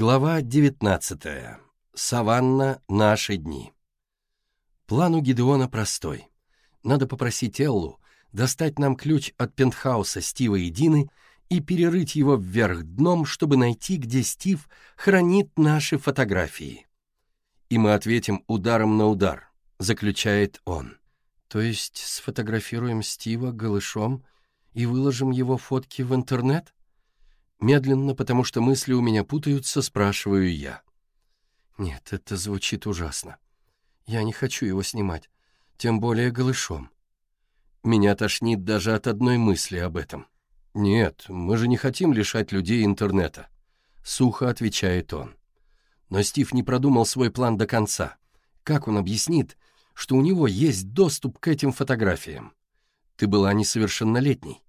Глава 19. Саванна. Наши дни. План у Гидеона простой. Надо попросить Эллу достать нам ключ от пентхауса Стива и Дины и перерыть его вверх дном, чтобы найти, где Стив хранит наши фотографии. И мы ответим ударом на удар, заключает он. То есть сфотографируем Стива голышом и выложим его фотки в интернет? Медленно, потому что мысли у меня путаются, спрашиваю я. Нет, это звучит ужасно. Я не хочу его снимать, тем более голышом. Меня тошнит даже от одной мысли об этом. Нет, мы же не хотим лишать людей интернета. Сухо отвечает он. Но Стив не продумал свой план до конца. Как он объяснит, что у него есть доступ к этим фотографиям? Ты была несовершеннолетней.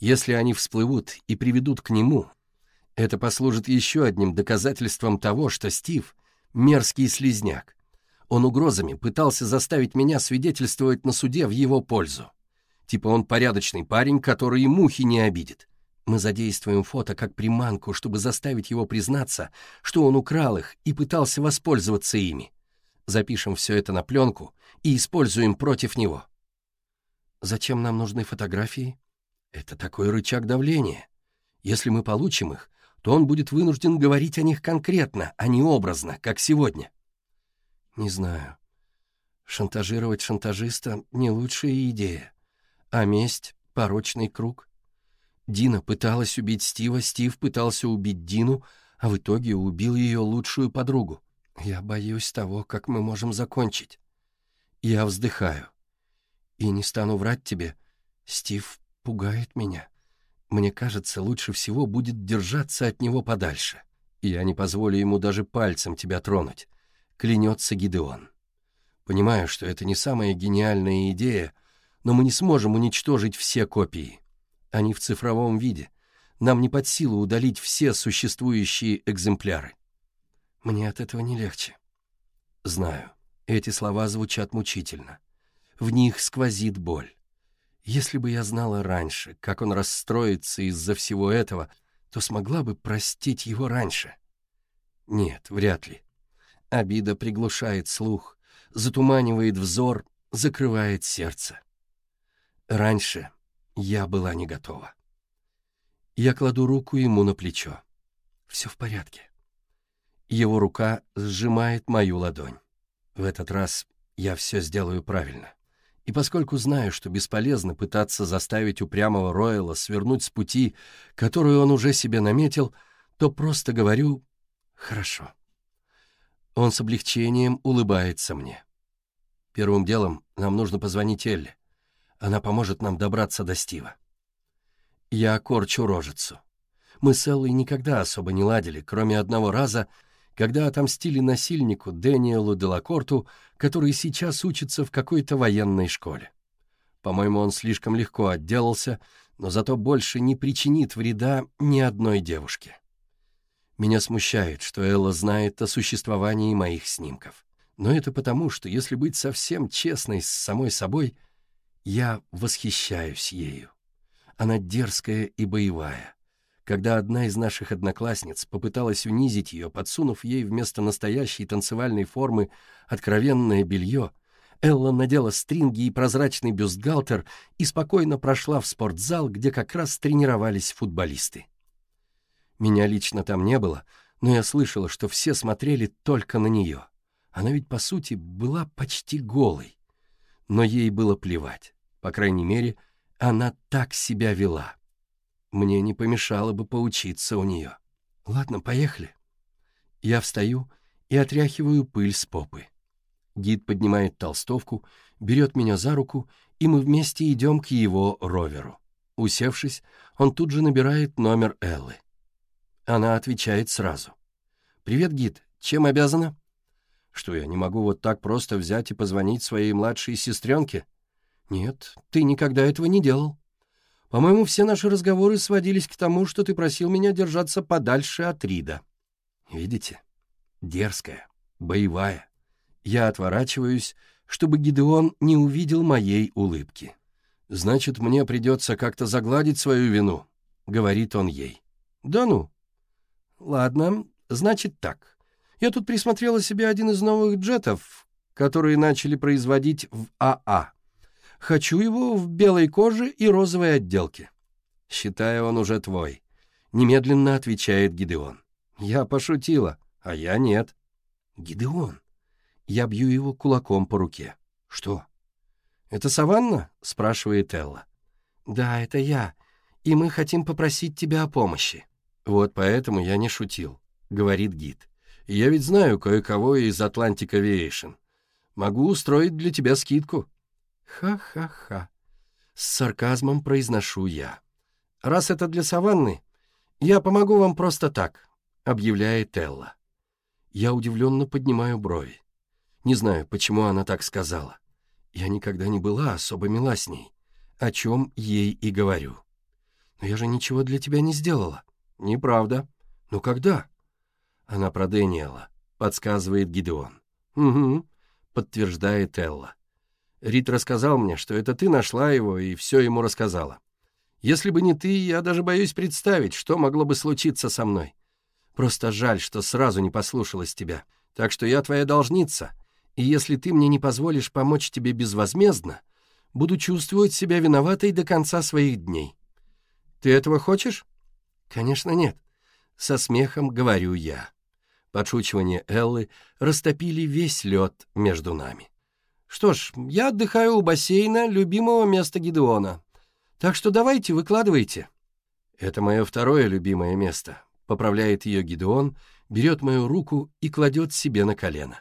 Если они всплывут и приведут к нему, это послужит еще одним доказательством того, что Стив — мерзкий слизняк. Он угрозами пытался заставить меня свидетельствовать на суде в его пользу. Типа он порядочный парень, который и мухи не обидит. Мы задействуем фото как приманку, чтобы заставить его признаться, что он украл их и пытался воспользоваться ими. Запишем все это на пленку и используем против него. «Зачем нам нужны фотографии?» Это такой рычаг давления. Если мы получим их, то он будет вынужден говорить о них конкретно, а не образно, как сегодня. Не знаю. Шантажировать шантажиста — не лучшая идея. А месть — порочный круг. Дина пыталась убить Стива, Стив пытался убить Дину, а в итоге убил ее лучшую подругу. Я боюсь того, как мы можем закончить. Я вздыхаю. И не стану врать тебе, Стив пугает меня. Мне кажется, лучше всего будет держаться от него подальше. Я не позволю ему даже пальцем тебя тронуть», — клянется Гидеон. «Понимаю, что это не самая гениальная идея, но мы не сможем уничтожить все копии. Они в цифровом виде. Нам не под силу удалить все существующие экземпляры». «Мне от этого не легче». «Знаю, эти слова звучат мучительно. В них сквозит боль». Если бы я знала раньше, как он расстроится из-за всего этого, то смогла бы простить его раньше. Нет, вряд ли. Обида приглушает слух, затуманивает взор, закрывает сердце. Раньше я была не готова. Я кладу руку ему на плечо. Все в порядке. Его рука сжимает мою ладонь. В этот раз я все сделаю правильно. И поскольку знаю, что бесполезно пытаться заставить упрямого Ройла свернуть с пути, которую он уже себе наметил, то просто говорю «хорошо». Он с облегчением улыбается мне. Первым делом нам нужно позвонить Элли. Она поможет нам добраться до Стива. Я корчу рожицу. Мы с Эллой никогда особо не ладили, кроме одного раза — когда отомстили насильнику Дэниелу Делакорту, который сейчас учится в какой-то военной школе. По-моему, он слишком легко отделался, но зато больше не причинит вреда ни одной девушке. Меня смущает, что Элла знает о существовании моих снимков. Но это потому, что, если быть совсем честной с самой собой, я восхищаюсь ею. Она дерзкая и боевая, когда одна из наших одноклассниц попыталась унизить ее, подсунув ей вместо настоящей танцевальной формы откровенное белье, Элла надела стринги и прозрачный бюстгальтер и спокойно прошла в спортзал, где как раз тренировались футболисты. Меня лично там не было, но я слышала, что все смотрели только на нее. Она ведь, по сути, была почти голой. Но ей было плевать. По крайней мере, она так себя вела. Мне не помешало бы поучиться у нее. Ладно, поехали. Я встаю и отряхиваю пыль с попы. Гид поднимает толстовку, берет меня за руку, и мы вместе идем к его роверу. Усевшись, он тут же набирает номер Эллы. Она отвечает сразу. «Привет, гид. Чем обязана?» «Что, я не могу вот так просто взять и позвонить своей младшей сестренке?» «Нет, ты никогда этого не делал». По-моему, все наши разговоры сводились к тому, что ты просил меня держаться подальше от Рида. Видите? Дерзкая, боевая. Я отворачиваюсь, чтобы Гидеон не увидел моей улыбки. «Значит, мне придется как-то загладить свою вину», — говорит он ей. «Да ну». «Ладно, значит так. Я тут присмотрела себе один из новых джетов, которые начали производить в АА. Хочу его в белой коже и розовой отделке». «Считаю, он уже твой», — немедленно отвечает Гидеон. «Я пошутила, а я нет». «Гидеон». Я бью его кулаком по руке. «Что?» «Это саванна?» — спрашивает Элла. «Да, это я. И мы хотим попросить тебя о помощи». «Вот поэтому я не шутил», — говорит гид. «Я ведь знаю кое-кого из Atlantic Aviation. Могу устроить для тебя скидку». «Ха-ха-ха», — с сарказмом произношу я. «Раз это для саванны, я помогу вам просто так», — объявляет Элла. Я удивленно поднимаю брови. Не знаю, почему она так сказала. Я никогда не была особо мила с ней, о чем ей и говорю. «Но я же ничего для тебя не сделала». «Неправда». «Но когда?» Она проденела, подсказывает Гидеон. «Угу», подтверждает Элла. Рид рассказал мне, что это ты нашла его и все ему рассказала. Если бы не ты, я даже боюсь представить, что могло бы случиться со мной. Просто жаль, что сразу не послушалась тебя. Так что я твоя должница, и если ты мне не позволишь помочь тебе безвозмездно, буду чувствовать себя виноватой до конца своих дней. Ты этого хочешь? Конечно, нет. Со смехом говорю я. Подшучивания Эллы растопили весь лед между нами. Что ж, я отдыхаю у бассейна, любимого места Гидеона. Так что давайте, выкладывайте. Это мое второе любимое место. Поправляет ее Гидеон, берет мою руку и кладет себе на колено.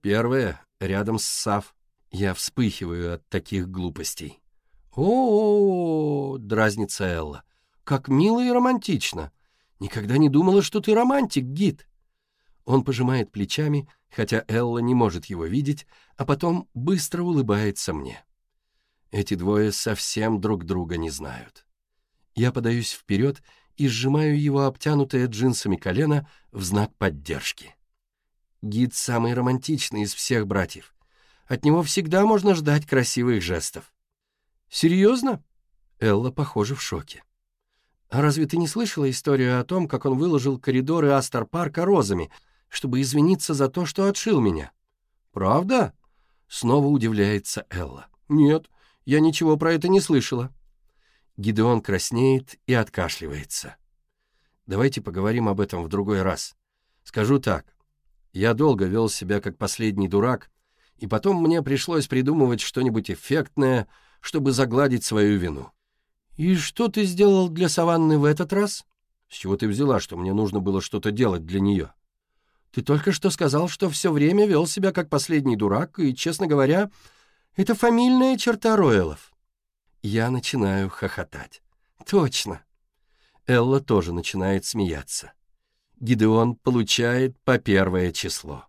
Первое — рядом с Сав. Я вспыхиваю от таких глупостей. о, -о, -о, -о дразнится Элла. «Как мило и романтично! Никогда не думала, что ты романтик, гид!» Он пожимает плечами, хотя Элла не может его видеть, а потом быстро улыбается мне. Эти двое совсем друг друга не знают. Я подаюсь вперед и сжимаю его обтянутое джинсами колено в знак поддержки. Гид самый романтичный из всех братьев. От него всегда можно ждать красивых жестов. «Серьезно?» Элла, похоже, в шоке. «А разве ты не слышала историю о том, как он выложил коридоры Астер-парка розами, чтобы извиниться за то, что отшил меня». «Правда?» — снова удивляется Элла. «Нет, я ничего про это не слышала». Гидеон краснеет и откашливается. «Давайте поговорим об этом в другой раз. Скажу так. Я долго вел себя как последний дурак, и потом мне пришлось придумывать что-нибудь эффектное, чтобы загладить свою вину». «И что ты сделал для Саванны в этот раз?» «С чего ты взяла, что мне нужно было что-то делать для нее?» Ты только что сказал, что все время вел себя как последний дурак, и, честно говоря, это фамильная черта Роэлов». Я начинаю хохотать. «Точно». Элла тоже начинает смеяться. Гидеон получает по первое число.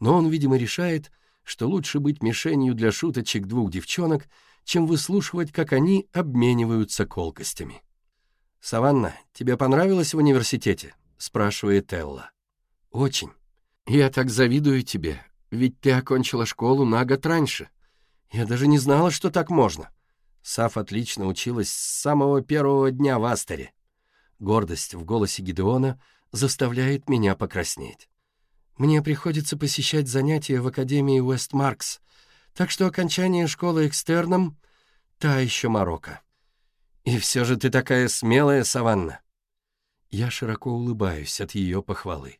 Но он, видимо, решает, что лучше быть мишенью для шуточек двух девчонок, чем выслушивать, как они обмениваются колкостями. «Саванна, тебе понравилось в университете?» — спрашивает Элла. «Очень. Я так завидую тебе, ведь ты окончила школу на год раньше. Я даже не знала, что так можно». Саф отлично училась с самого первого дня в Астере. Гордость в голосе Гидеона заставляет меня покраснеть. «Мне приходится посещать занятия в Академии Уэстмаркс, так что окончание школы экстерном — та еще морока». «И все же ты такая смелая, Саванна!» Я широко улыбаюсь от ее похвалы.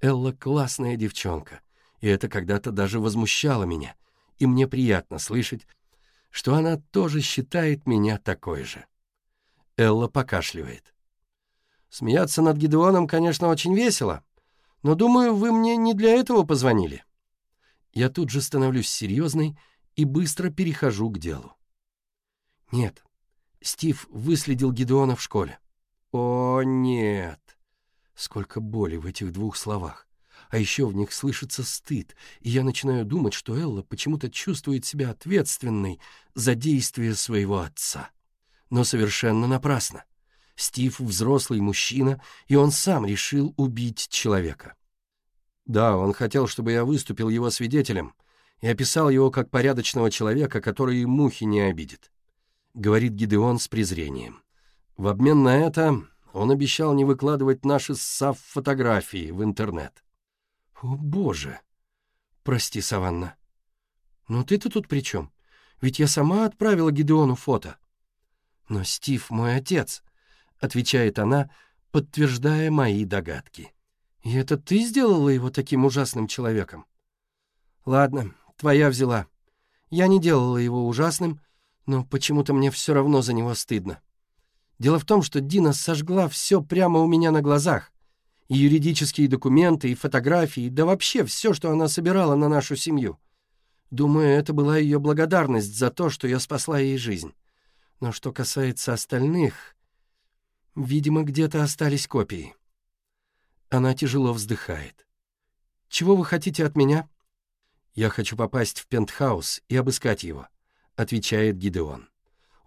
Элла классная девчонка, и это когда-то даже возмущало меня, и мне приятно слышать, что она тоже считает меня такой же. Элла покашливает. Смеяться над Гедеоном, конечно, очень весело, но, думаю, вы мне не для этого позвонили. Я тут же становлюсь серьезной и быстро перехожу к делу. Нет, Стив выследил Гедеона в школе. О, нет. Сколько боли в этих двух словах. А еще в них слышится стыд, и я начинаю думать, что Элла почему-то чувствует себя ответственной за действия своего отца. Но совершенно напрасно. Стив — взрослый мужчина, и он сам решил убить человека. Да, он хотел, чтобы я выступил его свидетелем и описал его как порядочного человека, который мухи не обидит. Говорит Гидеон с презрением. В обмен на это он обещал не выкладывать наши саф-фотографии в интернет. О, боже! Прости, Саванна. Но ты-то тут при чем? Ведь я сама отправила Гидеону фото. Но Стив мой отец, отвечает она, подтверждая мои догадки. И это ты сделала его таким ужасным человеком? Ладно, твоя взяла. Я не делала его ужасным, но почему-то мне все равно за него стыдно. Дело в том, что Дина сожгла все прямо у меня на глазах. И юридические документы, и фотографии, да вообще все, что она собирала на нашу семью. Думаю, это была ее благодарность за то, что я спасла ей жизнь. Но что касается остальных... Видимо, где-то остались копии. Она тяжело вздыхает. «Чего вы хотите от меня?» «Я хочу попасть в пентхаус и обыскать его», — отвечает Гидеон.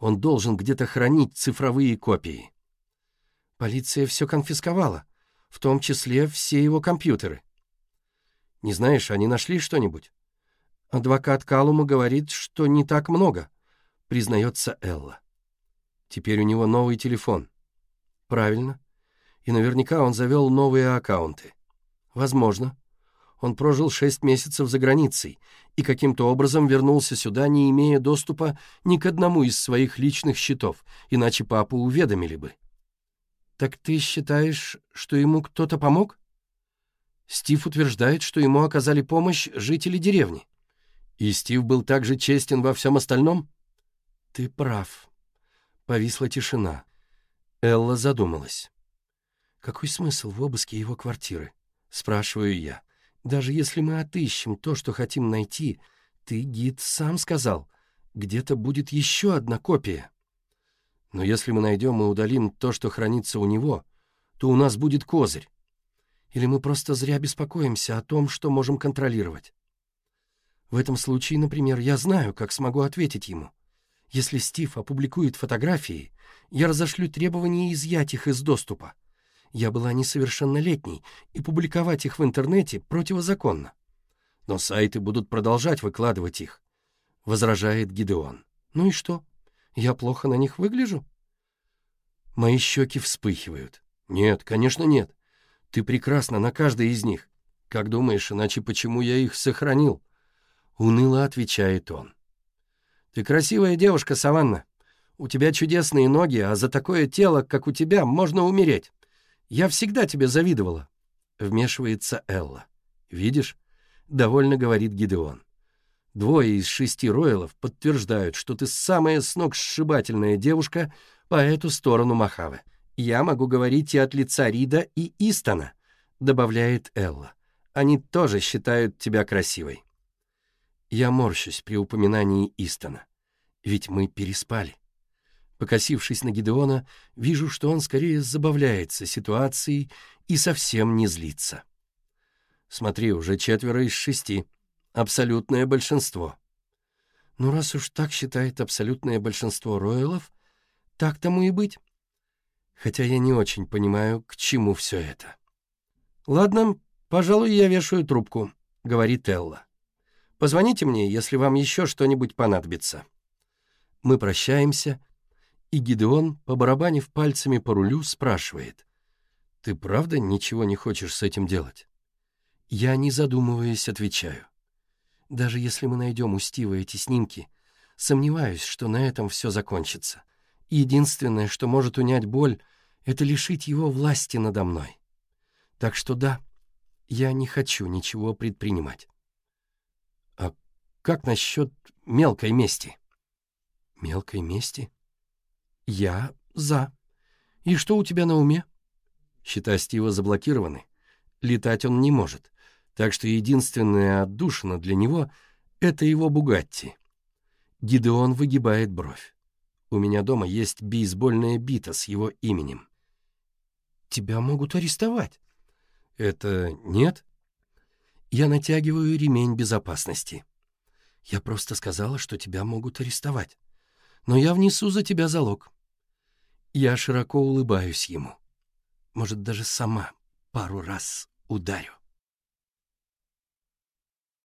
Он должен где-то хранить цифровые копии. Полиция все конфисковала, в том числе все его компьютеры. Не знаешь, они нашли что-нибудь? Адвокат Калума говорит, что не так много, признается Элла. Теперь у него новый телефон. Правильно. И наверняка он завел новые аккаунты. Возможно. Он прожил шесть месяцев за границей и каким-то образом вернулся сюда, не имея доступа ни к одному из своих личных счетов, иначе папу уведомили бы. «Так ты считаешь, что ему кто-то помог?» Стив утверждает, что ему оказали помощь жители деревни. И Стив был также честен во всем остальном? Ты прав. Повисла тишина. Элла задумалась. Какой смысл в обыске его квартиры? Спрашиваю я. Даже если мы отыщем то, что хотим найти, ты, гид, сам сказал, где-то будет еще одна копия. Но если мы найдем и удалим то, что хранится у него, то у нас будет козырь. Или мы просто зря беспокоимся о том, что можем контролировать. В этом случае, например, я знаю, как смогу ответить ему. Если Стив опубликует фотографии, я разошлю требования изъять их из доступа. Я была несовершеннолетней, и публиковать их в интернете противозаконно. Но сайты будут продолжать выкладывать их, — возражает Гидеон. Ну и что? Я плохо на них выгляжу? Мои щеки вспыхивают. Нет, конечно, нет. Ты прекрасна на каждой из них. Как думаешь, иначе почему я их сохранил? Уныло отвечает он. Ты красивая девушка, Саванна. У тебя чудесные ноги, а за такое тело, как у тебя, можно умереть. «Я всегда тебе завидовала», — вмешивается Элла. «Видишь?» — довольно говорит Гидеон. «Двое из шести роялов подтверждают, что ты самая сногсшибательная девушка по эту сторону Махавы. Я могу говорить и от лица Рида и Истона», — добавляет Элла. «Они тоже считают тебя красивой». Я морщусь при упоминании Истона. Ведь мы переспали. Покосившись на Гидеона, вижу, что он скорее забавляется ситуацией и совсем не злится. Смотри, уже четверо из шести. Абсолютное большинство. Ну, раз уж так считает абсолютное большинство роялов, так тому и быть. Хотя я не очень понимаю, к чему все это. «Ладно, пожалуй, я вешаю трубку», — говорит Элла. «Позвоните мне, если вам еще что-нибудь понадобится». Мы прощаемся, и Гидеон, побарабанив пальцами по рулю, спрашивает. «Ты правда ничего не хочешь с этим делать?» Я, не задумываясь, отвечаю. «Даже если мы найдем у Стива эти снимки, сомневаюсь, что на этом все закончится. Единственное, что может унять боль, это лишить его власти надо мной. Так что да, я не хочу ничего предпринимать». «А как насчет мелкой мести?» «Мелкой мести?» «Я за». «И что у тебя на уме?» Счета Стива заблокированы. Летать он не может. Так что единственная отдушина для него — это его Бугатти. Гидеон выгибает бровь. У меня дома есть бейсбольная бита с его именем. «Тебя могут арестовать». «Это нет?» Я натягиваю ремень безопасности. Я просто сказала, что тебя могут арестовать. Но я внесу за тебя залог. Я широко улыбаюсь ему. Может, даже сама пару раз ударю.